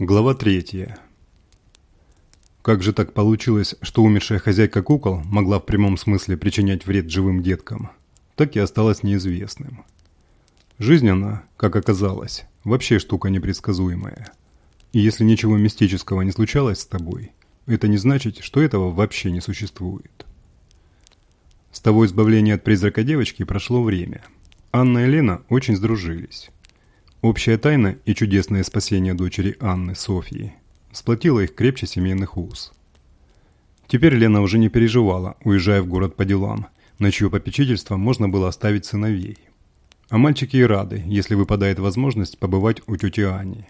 Глава третья. Как же так получилось, что умершая хозяйка кукол могла в прямом смысле причинять вред живым деткам, так и осталось неизвестным. Жизнь она, как оказалось, вообще штука непредсказуемая. И если ничего мистического не случалось с тобой, это не значит, что этого вообще не существует. С того избавления от призрака девочки прошло время. Анна и Лена очень сдружились. Общая тайна и чудесное спасение дочери Анны, Софьи, сплотило их крепче семейных уз. Теперь Лена уже не переживала, уезжая в город по делам, на чье попечительство можно было оставить сыновей. А мальчики и рады, если выпадает возможность побывать у тети Ани.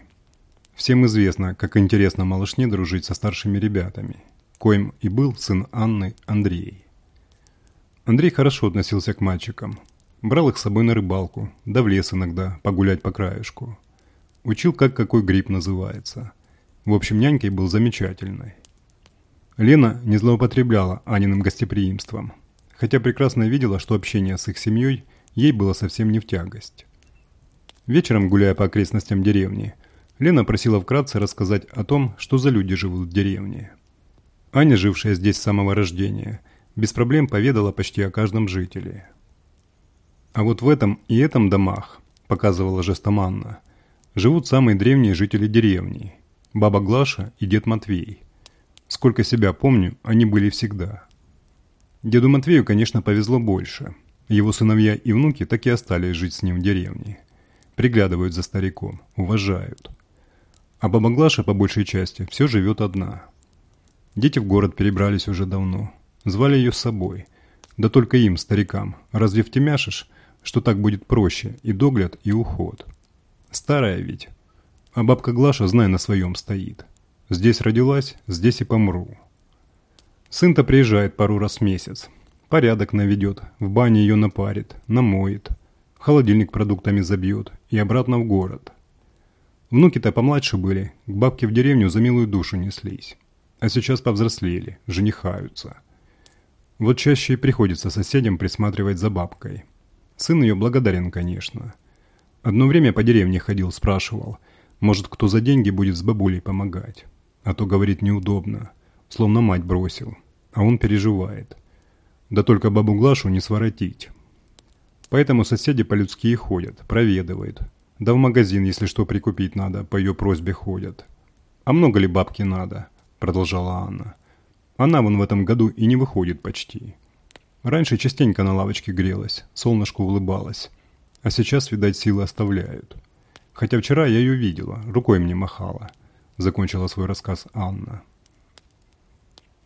Всем известно, как интересно малышне дружить со старшими ребятами, коим и был сын Анны Андрей. Андрей хорошо относился к мальчикам, Брал их с собой на рыбалку, да в лес иногда, погулять по краешку. Учил, как какой гриб называется. В общем, нянькой был замечательной. Лена не злоупотребляла Аниным гостеприимством, хотя прекрасно видела, что общение с их семьей ей было совсем не в тягость. Вечером, гуляя по окрестностям деревни, Лена просила вкратце рассказать о том, что за люди живут в деревне. Аня, жившая здесь с самого рождения, без проблем поведала почти о каждом жителе – а вот в этом и этом домах, показывала жестоманна, живут самые древние жители деревни. Баба Глаша и дед Матвей. Сколько себя помню, они были всегда. Деду Матвею, конечно, повезло больше. Его сыновья и внуки так и остались жить с ним в деревне. Приглядывают за стариком, уважают. А баба Глаша, по большей части, все живет одна. Дети в город перебрались уже давно. Звали ее с собой. Да только им, старикам, разве втемяшешь, что так будет проще, и догляд, и уход. Старая ведь. А бабка Глаша, зная на своем, стоит. Здесь родилась, здесь и помру. Сын-то приезжает пару раз в месяц. Порядок наведет, в бане ее напарит, намоет. Холодильник продуктами забьет и обратно в город. Внуки-то помладше были, к бабке в деревню за милую душу неслись. А сейчас повзрослели, женихаются. Вот чаще и приходится соседям присматривать за бабкой. Сын ее благодарен, конечно. Одно время по деревне ходил, спрашивал, может, кто за деньги будет с бабулей помогать. А то, говорит, неудобно, словно мать бросил, а он переживает. Да только бабу Глашу не своротить. Поэтому соседи по-людски ходят, проведывают. Да в магазин, если что прикупить надо, по ее просьбе ходят. «А много ли бабки надо?» – продолжала Анна. «Она вон в этом году и не выходит почти». Раньше частенько на лавочке грелась, солнышко улыбалось. А сейчас, видать, силы оставляют. Хотя вчера я ее видела, рукой мне махала. Закончила свой рассказ Анна.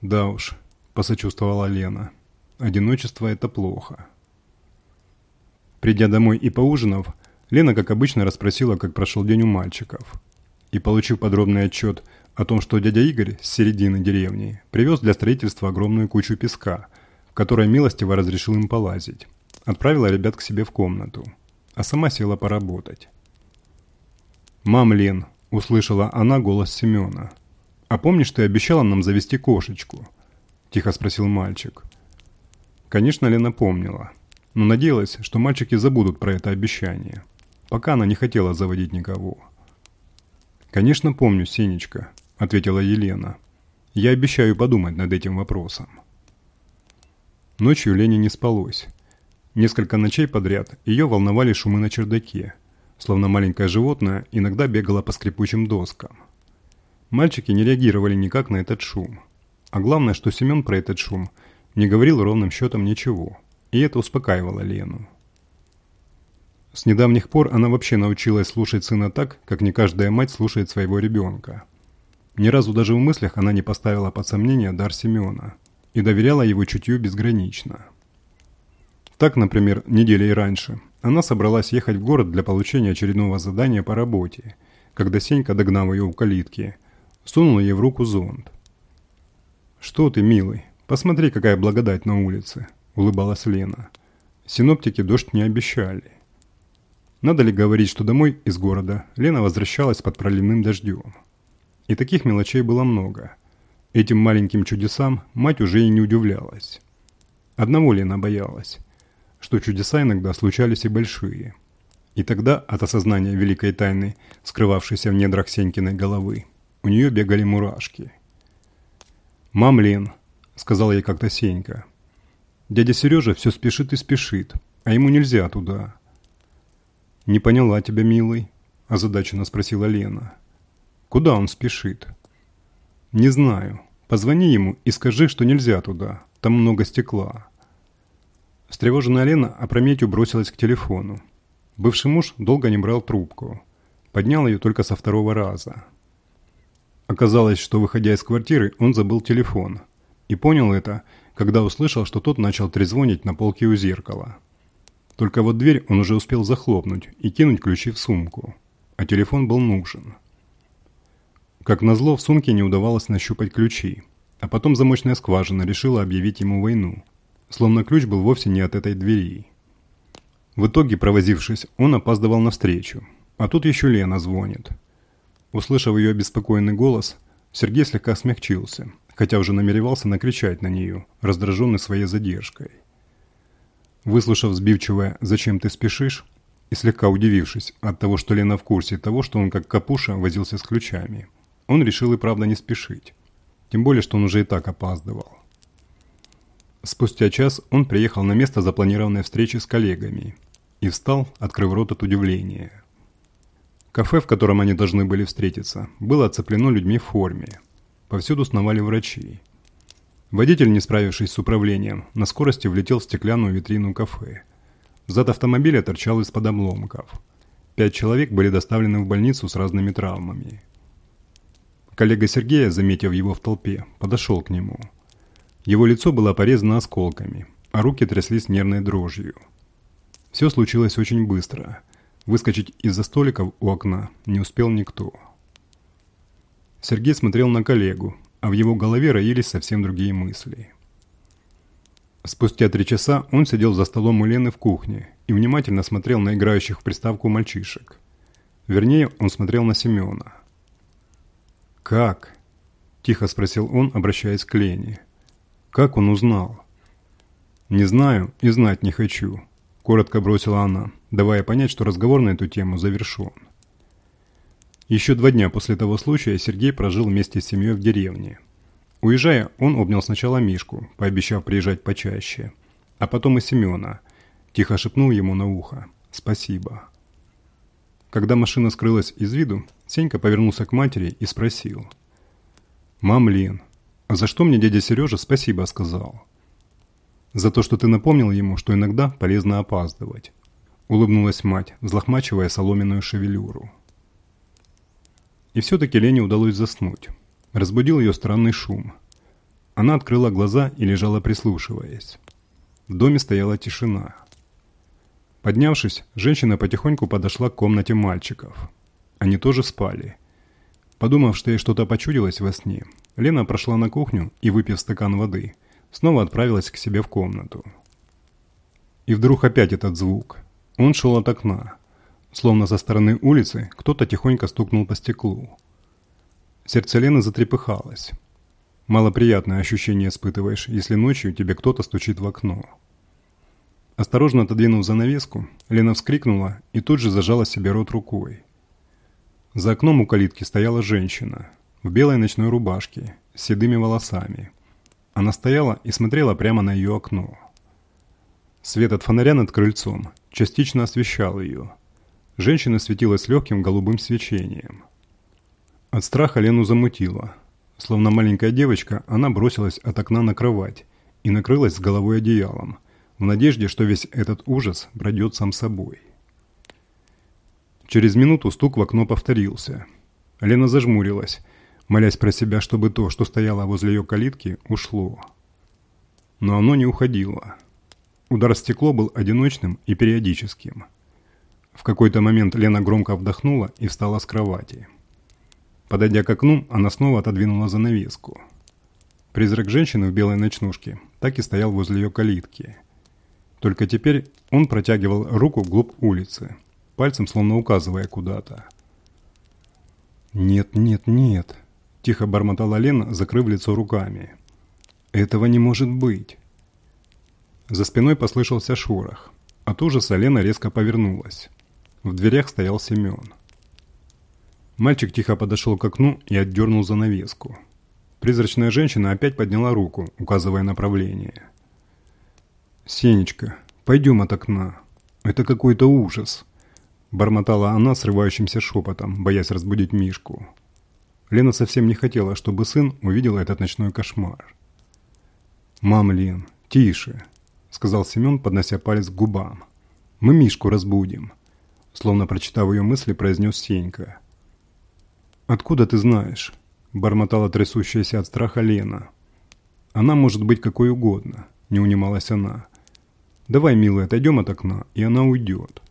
Да уж, посочувствовала Лена. Одиночество – это плохо. Придя домой и поужинав, Лена, как обычно, расспросила, как прошел день у мальчиков. И, получив подробный отчет о том, что дядя Игорь с середины деревни привез для строительства огромную кучу песка – в которой милостиво разрешил им полазить. Отправила ребят к себе в комнату, а сама села поработать. «Мам, Лен!» – услышала она голос Семена. «А помнишь, ты обещала нам завести кошечку?» – тихо спросил мальчик. Конечно, Лена помнила, но надеялась, что мальчики забудут про это обещание. Пока она не хотела заводить никого. «Конечно помню, Сенечка», – ответила Елена. «Я обещаю подумать над этим вопросом». Ночью Лене не спалось. Несколько ночей подряд ее волновали шумы на чердаке, словно маленькое животное иногда бегало по скрипучим доскам. Мальчики не реагировали никак на этот шум. А главное, что Семен про этот шум не говорил ровным счетом ничего, и это успокаивало Лену. С недавних пор она вообще научилась слушать сына так, как не каждая мать слушает своего ребенка. Ни разу даже в мыслях она не поставила под сомнение дар Семена – и доверяла его чутью безгранично. Так, например, неделей раньше она собралась ехать в город для получения очередного задания по работе, когда Сенька, догнав ее у калитки, сунул ей в руку зонт. «Что ты, милый, посмотри, какая благодать на улице», – улыбалась Лена. Синоптики дождь не обещали. Надо ли говорить, что домой из города Лена возвращалась под проливным дождем. И таких мелочей было много – Этим маленьким чудесам мать уже и не удивлялась. Одного Лена боялась, что чудеса иногда случались и большие. И тогда от осознания великой тайны, скрывавшейся в недрах Сенькиной головы, у нее бегали мурашки. «Мам, Лен», — сказал ей как-то Сенька, — «дядя Сережа все спешит и спешит, а ему нельзя туда». «Не поняла тебя, милый», — озадаченно спросила Лена. «Куда он спешит?» «Не знаю. Позвони ему и скажи, что нельзя туда. Там много стекла». Встревоженная Лена опрометью бросилась к телефону. Бывший муж долго не брал трубку. Поднял ее только со второго раза. Оказалось, что, выходя из квартиры, он забыл телефон. И понял это, когда услышал, что тот начал трезвонить на полке у зеркала. Только вот дверь он уже успел захлопнуть и кинуть ключи в сумку. А телефон был нужен. Как назло, в сумке не удавалось нащупать ключи. А потом замочная скважина решила объявить ему войну словно ключ был вовсе не от этой двери. В итоге, провозившись, он опаздывал навстречу, а тут еще Лена звонит. Услышав ее обеспокоенный голос, Сергей слегка смягчился, хотя уже намеревался накричать на нее, раздраженный своей задержкой. Выслушав сбивчивое «Зачем ты спешишь?» и слегка удивившись от того, что Лена в курсе того, что он как капуша возился с ключами, он решил и правда не спешить. Тем более, что он уже и так опаздывал. Спустя час он приехал на место запланированной встречи с коллегами и встал, открыв рот от удивления. Кафе, в котором они должны были встретиться, было оцеплено людьми в форме. Повсюду сновали врачи. Водитель, не справившись с управлением, на скорости влетел в стеклянную витрину кафе. Зад автомобиля торчал из-под обломков. Пять человек были доставлены в больницу с разными травмами. Коллега Сергея, заметив его в толпе, подошел к нему – его лицо было порезано осколками, а руки тряслись нервной дрожью. Все случилось очень быстро. Выскочить из-за столиков у окна не успел никто. Сергей смотрел на коллегу, а в его голове роились совсем другие мысли. Спустя три часа он сидел за столом у Лены в кухне и внимательно смотрел на играющих в приставку мальчишек. Вернее, он смотрел на Семена. «Как?» – тихо спросил он, обращаясь к Лене. Как он узнал? «Не знаю и знать не хочу», – коротко бросила она, давая понять, что разговор на эту тему завершен. Еще два дня после того случая Сергей прожил вместе с семьей в деревне. Уезжая, он обнял сначала Мишку, пообещав приезжать почаще, а потом и Семена, тихо шепнул ему на ухо «Спасибо». Когда машина скрылась из виду, Сенька повернулся к матери и спросил «Мам, Лен, «За что мне дядя Сережа спасибо сказал?» «За то, что ты напомнил ему, что иногда полезно опаздывать», улыбнулась мать, взлохмачивая соломенную шевелюру. И все-таки Лене удалось заснуть. Разбудил ее странный шум. Она открыла глаза и лежала прислушиваясь. В доме стояла тишина. Поднявшись, женщина потихоньку подошла к комнате мальчиков. Они тоже спали. Подумав, что ей что-то почудилось во сне, Лена прошла на кухню и, выпив стакан воды, снова отправилась к себе в комнату. И вдруг опять этот звук. Он шел от окна. Словно со стороны улицы кто-то тихонько стукнул по стеклу. Сердце Лены затрепыхалось. Малоприятное ощущение испытываешь, если ночью тебе кто-то стучит в окно. Осторожно отодвинув занавеску, Лена вскрикнула и тут же зажала себе рот рукой. За окном у калитки стояла женщина – в белой ночной рубашке, с седыми волосами. Она стояла и смотрела прямо на ее окно. Свет от фонаря над крыльцом частично освещал ее. Женщина светилась легким голубым свечением. От страха Лену замутило. Словно маленькая девочка, она бросилась от окна на кровать и накрылась с головой одеялом, в надежде, что весь этот ужас пройдет сам собой. Через минуту стук в окно повторился. Лена зажмурилась молясь про себя, чтобы то, что стояло возле ее калитки, ушло. Но оно не уходило. Удар стекло был одиночным и периодическим. В какой-то момент Лена громко вдохнула и встала с кровати. Подойдя к окну, она снова отодвинула занавеску. Призрак женщины в белой ночнушке так и стоял возле ее калитки. Только теперь он протягивал руку вглубь улицы, пальцем словно указывая куда-то. «Нет, нет, нет», Тихо бормотала Лена, закрыв лицо руками. «Этого не может быть!» За спиной послышался шорох. От ужаса Лена резко повернулась. В дверях стоял Семен. Мальчик тихо подошел к окну и отдернул занавеску. Призрачная женщина опять подняла руку, указывая направление. «Сенечка, пойдем от окна. Это какой-то ужас», – бормотала она срывающимся шепотом, боясь разбудить Мишку. Лена совсем не хотела, чтобы сын увидел этот ночной кошмар. «Мам, Лен, тише», – сказал Семен, поднося палец к губам. «Мы Мишку разбудим», – словно прочитав ее мысли, произнес Сенька. «Откуда ты знаешь?» – бормотала трясущаяся от страха Лена. «Она может быть какой угодно», – не унималась она. «Давай, милый, отойдем от окна, и она уйдет».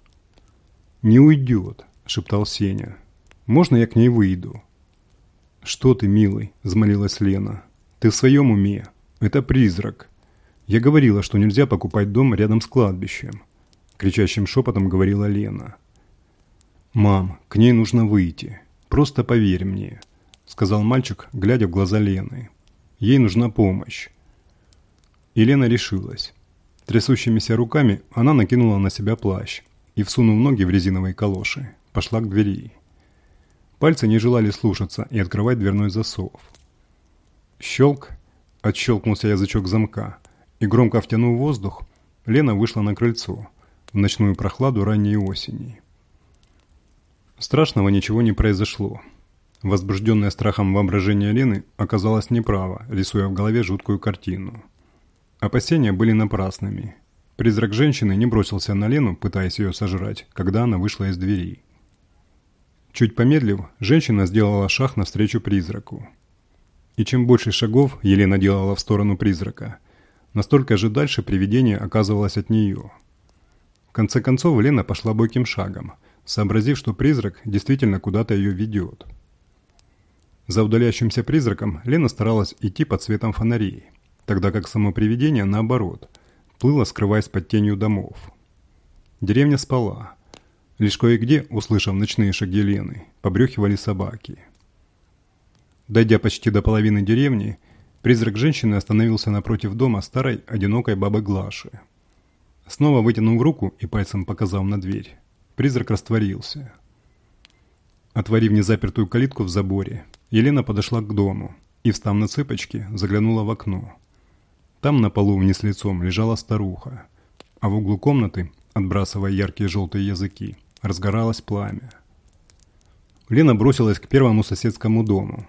«Не уйдет», – шептал Сеня. «Можно я к ней выйду?» «Что ты, милый?» – взмолилась Лена. «Ты в своем уме? Это призрак. Я говорила, что нельзя покупать дом рядом с кладбищем», – кричащим шепотом говорила Лена. «Мам, к ней нужно выйти. Просто поверь мне», – сказал мальчик, глядя в глаза Лены. «Ей нужна помощь». И Лена решилась. Трясущимися руками она накинула на себя плащ и, всунув ноги в резиновые калоши, пошла к двери. Пальцы не желали слушаться и открывать дверной засов. Щелк, отщелкнулся язычок замка, и громко втянув воздух, Лена вышла на крыльцо в ночную прохладу ранней осени. Страшного ничего не произошло. Возбужденное страхом воображение Лены оказалось неправо, рисуя в голове жуткую картину. Опасения были напрасными. Призрак женщины не бросился на Лену, пытаясь ее сожрать, когда она вышла из двери. Чуть помедлив, женщина сделала шаг навстречу призраку. И чем больше шагов Елена делала в сторону призрака, настолько же дальше привидение оказывалось от нее. В конце концов Лена пошла бойким шагом, сообразив, что призрак действительно куда-то ее ведет. За удаляющимся призраком Лена старалась идти под светом фонарей, тогда как само привидение, наоборот, плыло, скрываясь под тенью домов. Деревня спала, Лишь кое-где, услышав ночные шаги Лены, побрехивали собаки. Дойдя почти до половины деревни, призрак женщины остановился напротив дома старой, одинокой бабы Глаши. Снова вытянув руку и пальцем показав на дверь, призрак растворился. Отворив незапертую калитку в заборе, Елена подошла к дому и, встав на цыпочки, заглянула в окно. Там на полу вниз лицом лежала старуха, а в углу комнаты, отбрасывая яркие желтые языки, разгоралось пламя. Лена бросилась к первому соседскому дому.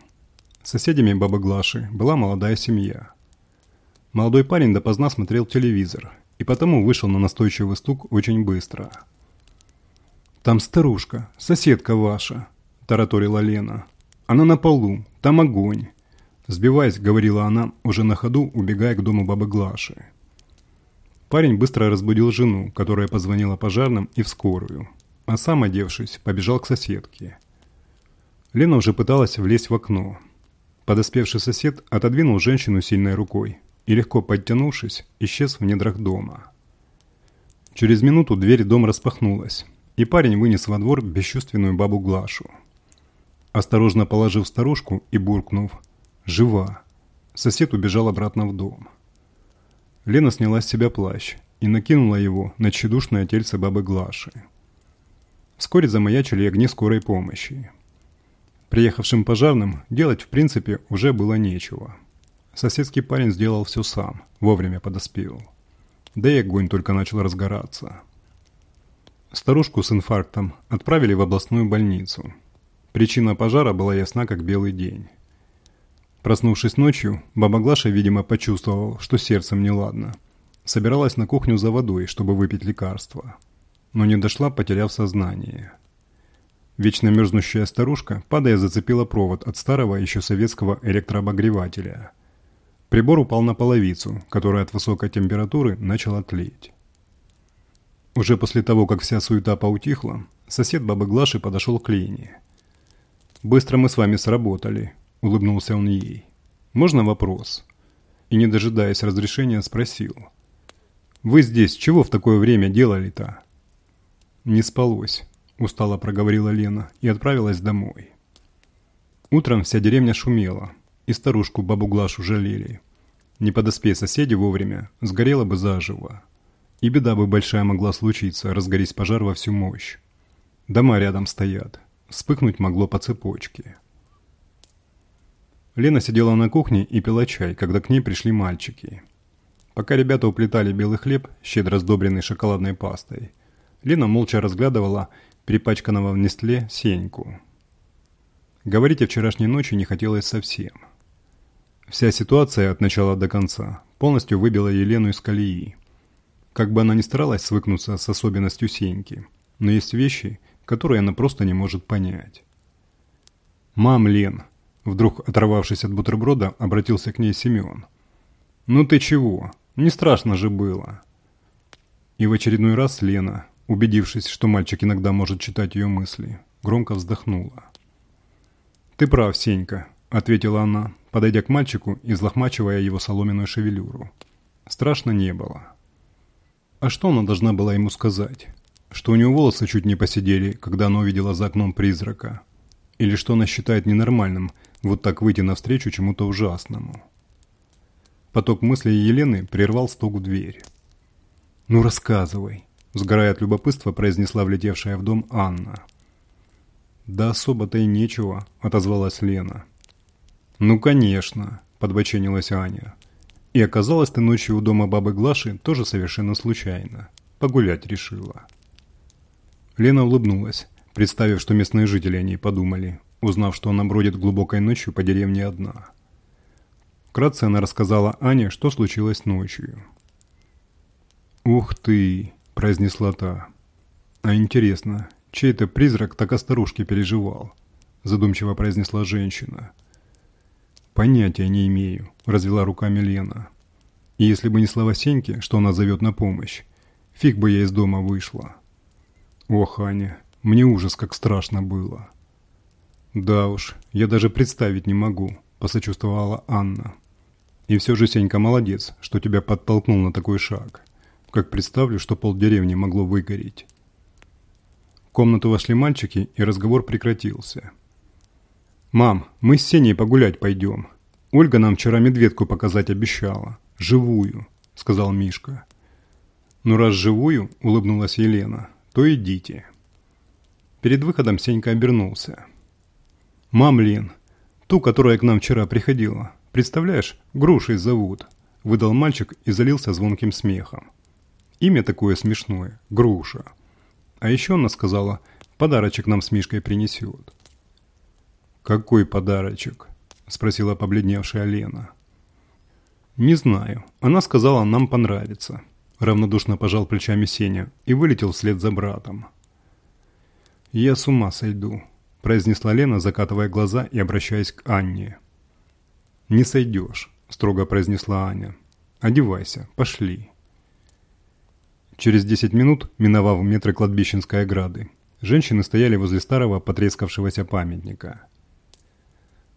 Соседями бабы Глаши была молодая семья. Молодой парень допоздна смотрел телевизор и потому вышел на настойчивый стук очень быстро. «Там старушка, соседка ваша», – тараторила Лена. «Она на полу, там огонь». Сбиваясь, говорила она, уже на ходу, убегая к дому бабы Глаши. Парень быстро разбудил жену, которая позвонила пожарным и в скорую а сам, одевшись, побежал к соседке. Лена уже пыталась влезть в окно. Подоспевший сосед отодвинул женщину сильной рукой и, легко подтянувшись, исчез в недрах дома. Через минуту дверь дома распахнулась, и парень вынес во двор бесчувственную бабу Глашу. Осторожно положив старушку и буркнув «Жива!», сосед убежал обратно в дом. Лена сняла с себя плащ и накинула его на тщедушное тельце бабы Глаши. Вскоре замаячили огни скорой помощи. Приехавшим пожарным делать в принципе уже было нечего. Соседский парень сделал все сам, вовремя подоспел. Да и огонь только начал разгораться. Старушку с инфарктом отправили в областную больницу. Причина пожара была ясна как белый день. Проснувшись ночью, баба Глаша, видимо, почувствовал, что сердцем неладно. Собиралась на кухню за водой, чтобы выпить лекарство но не дошла, потеряв сознание. Вечно мерзнущая старушка, падая, зацепила провод от старого еще советского электрообогревателя. Прибор упал на половицу, которая от высокой температуры начала тлеть. Уже после того, как вся суета поутихла, сосед бабы Глаши подошел к Лене. «Быстро мы с вами сработали», – улыбнулся он ей. «Можно вопрос?» И, не дожидаясь разрешения, спросил. «Вы здесь чего в такое время делали-то?» «Не спалось», – устало проговорила Лена и отправилась домой. Утром вся деревня шумела, и старушку бабу Глашу жалели. Не подоспей соседи вовремя, сгорела бы заживо. И беда бы большая могла случиться, разгорись пожар во всю мощь. Дома рядом стоят. вспыхнуть могло по цепочке. Лена сидела на кухне и пила чай, когда к ней пришли мальчики. Пока ребята уплетали белый хлеб, щедро сдобренный шоколадной пастой, Лена молча разглядывала перепачканного в Нестле Сеньку. Говорить о вчерашней ночи не хотелось совсем. Вся ситуация от начала до конца полностью выбила Елену из колеи. Как бы она ни старалась свыкнуться с особенностью Сеньки, но есть вещи, которые она просто не может понять. «Мам, Лен!» Вдруг, оторвавшись от бутерброда, обратился к ней Семен. «Ну ты чего? Не страшно же было!» И в очередной раз Лена, убедившись, что мальчик иногда может читать ее мысли, громко вздохнула. «Ты прав, Сенька», — ответила она, подойдя к мальчику и взлохмачивая его соломенную шевелюру. Страшно не было. А что она должна была ему сказать? Что у него волосы чуть не посидели, когда она увидела за окном призрака? Или что она считает ненормальным вот так выйти навстречу чему-то ужасному? Поток мыслей Елены прервал стук в дверь. «Ну рассказывай», – сгорая от любопытства, произнесла влетевшая в дом Анна. «Да особо-то и нечего», – отозвалась Лена. «Ну, конечно», – подбоченилась Аня. «И оказалось ты ночью у дома бабы Глаши тоже совершенно случайно. Погулять решила». Лена улыбнулась, представив, что местные жители о ней подумали, узнав, что она бродит глубокой ночью по деревне одна. Вкратце она рассказала Ане, что случилось ночью. «Ух ты!» – произнесла та. «А интересно, чей это призрак так о старушке переживал?» – задумчиво произнесла женщина. «Понятия не имею», – развела руками Лена. «И если бы не слова Сеньки, что она зовет на помощь, фиг бы я из дома вышла». «Ох, Аня, мне ужас как страшно было». «Да уж, я даже представить не могу», – посочувствовала Анна. «И все же Сенька молодец, что тебя подтолкнул на такой шаг. Как представлю, что полдеревни могло выгореть». В комнату вошли мальчики, и разговор прекратился. «Мам, мы с Сеней погулять пойдем. Ольга нам вчера медведку показать обещала. Живую», – сказал Мишка. «Ну раз живую», – улыбнулась Елена, – «то идите». Перед выходом Сенька обернулся. «Мам, Лен, ту, которая к нам вчера приходила, представляешь, Грушей зовут», – выдал мальчик и залился звонким смехом. Имя такое смешное – Груша. А еще она сказала, подарочек нам с Мишкой принесет. «Какой подарочек?» – спросила побледневшая Лена. «Не знаю. Она сказала, нам понравится». Равнодушно пожал плечами Сеня и вылетел вслед за братом. «Я с ума сойду», – произнесла Лена, закатывая глаза и обращаясь к Анне. «Не сойдешь», – строго произнесла Аня. «Одевайся, пошли». Через 10 минут, миновав метры кладбищенской ограды, женщины стояли возле старого потрескавшегося памятника.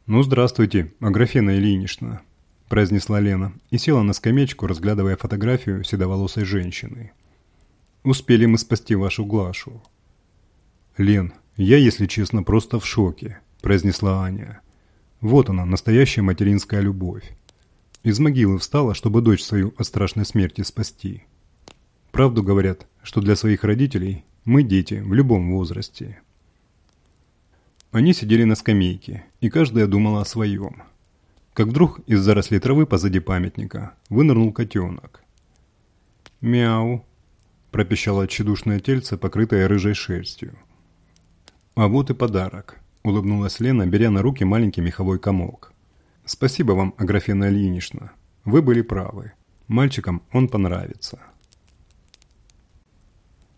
«Ну, здравствуйте, Аграфена Ильинична», – произнесла Лена и села на скамеечку, разглядывая фотографию седоволосой женщины. «Успели мы спасти вашу Глашу». «Лен, я, если честно, просто в шоке», – произнесла Аня. «Вот она, настоящая материнская любовь. Из могилы встала, чтобы дочь свою от страшной смерти спасти». Правду говорят, что для своих родителей мы дети в любом возрасте. Они сидели на скамейке, и каждая думала о своем. Как вдруг из зарослей травы позади памятника вынырнул котенок. «Мяу!» – пропищало тщедушное тельце, покрытое рыжей шерстью. «А вот и подарок», – улыбнулась Лена, беря на руки маленький меховой комок. «Спасибо вам, Аграфена Ильинична. Вы были правы. Мальчикам он понравится».